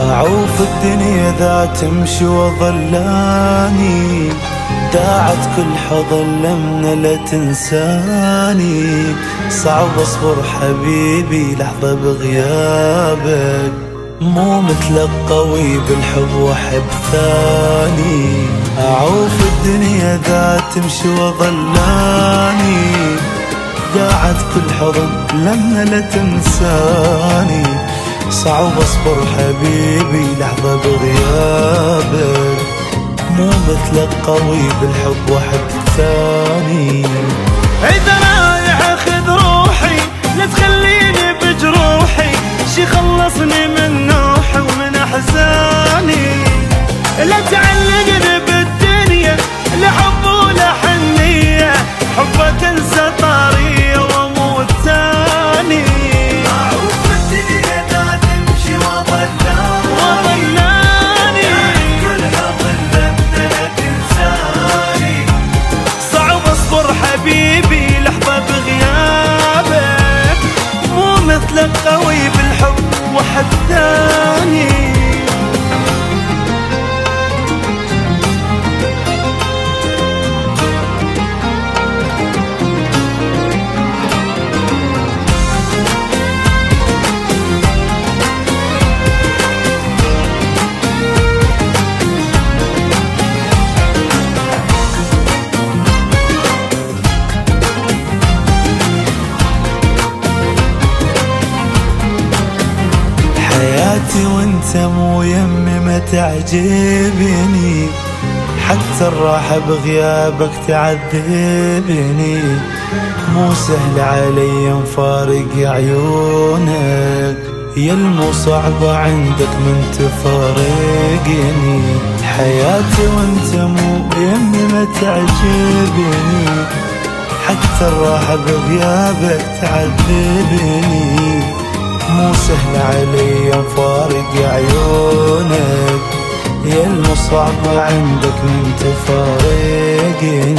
أعوف الدنيا ذا تمشي وظلاني داعت كل حضن لمنا لا تنساني. صعب أصبر حبيبي لحظة بغيابك. مو مثل القوي بالحب وحب ثاني. أعوف الدنيا ذا تمشي وظلاني داعت كل حضن لمنا لا تنساني. صعب اصبر حبيبي لحظة بغيابك. مو مثل القوي بالحب وحب ثاني. إذا رايح خذ روحي لا تخليني بجروحي. شي خلصني من نوحي ومن أحزاني. لا تعلقني حياتي وانت مو يمي ما تعجبني. حتى الراحة بغيابك تعذبني. مو سهل علي مفارق عيونك. يا المو صعبة عندك من تفارقني. حياتي وانت مو يمي ما تعجبني. حتى الراحة بغيابك تعذبني. مو سهل علي مفارق عيونك. يا المصعب عندك من تفارقني.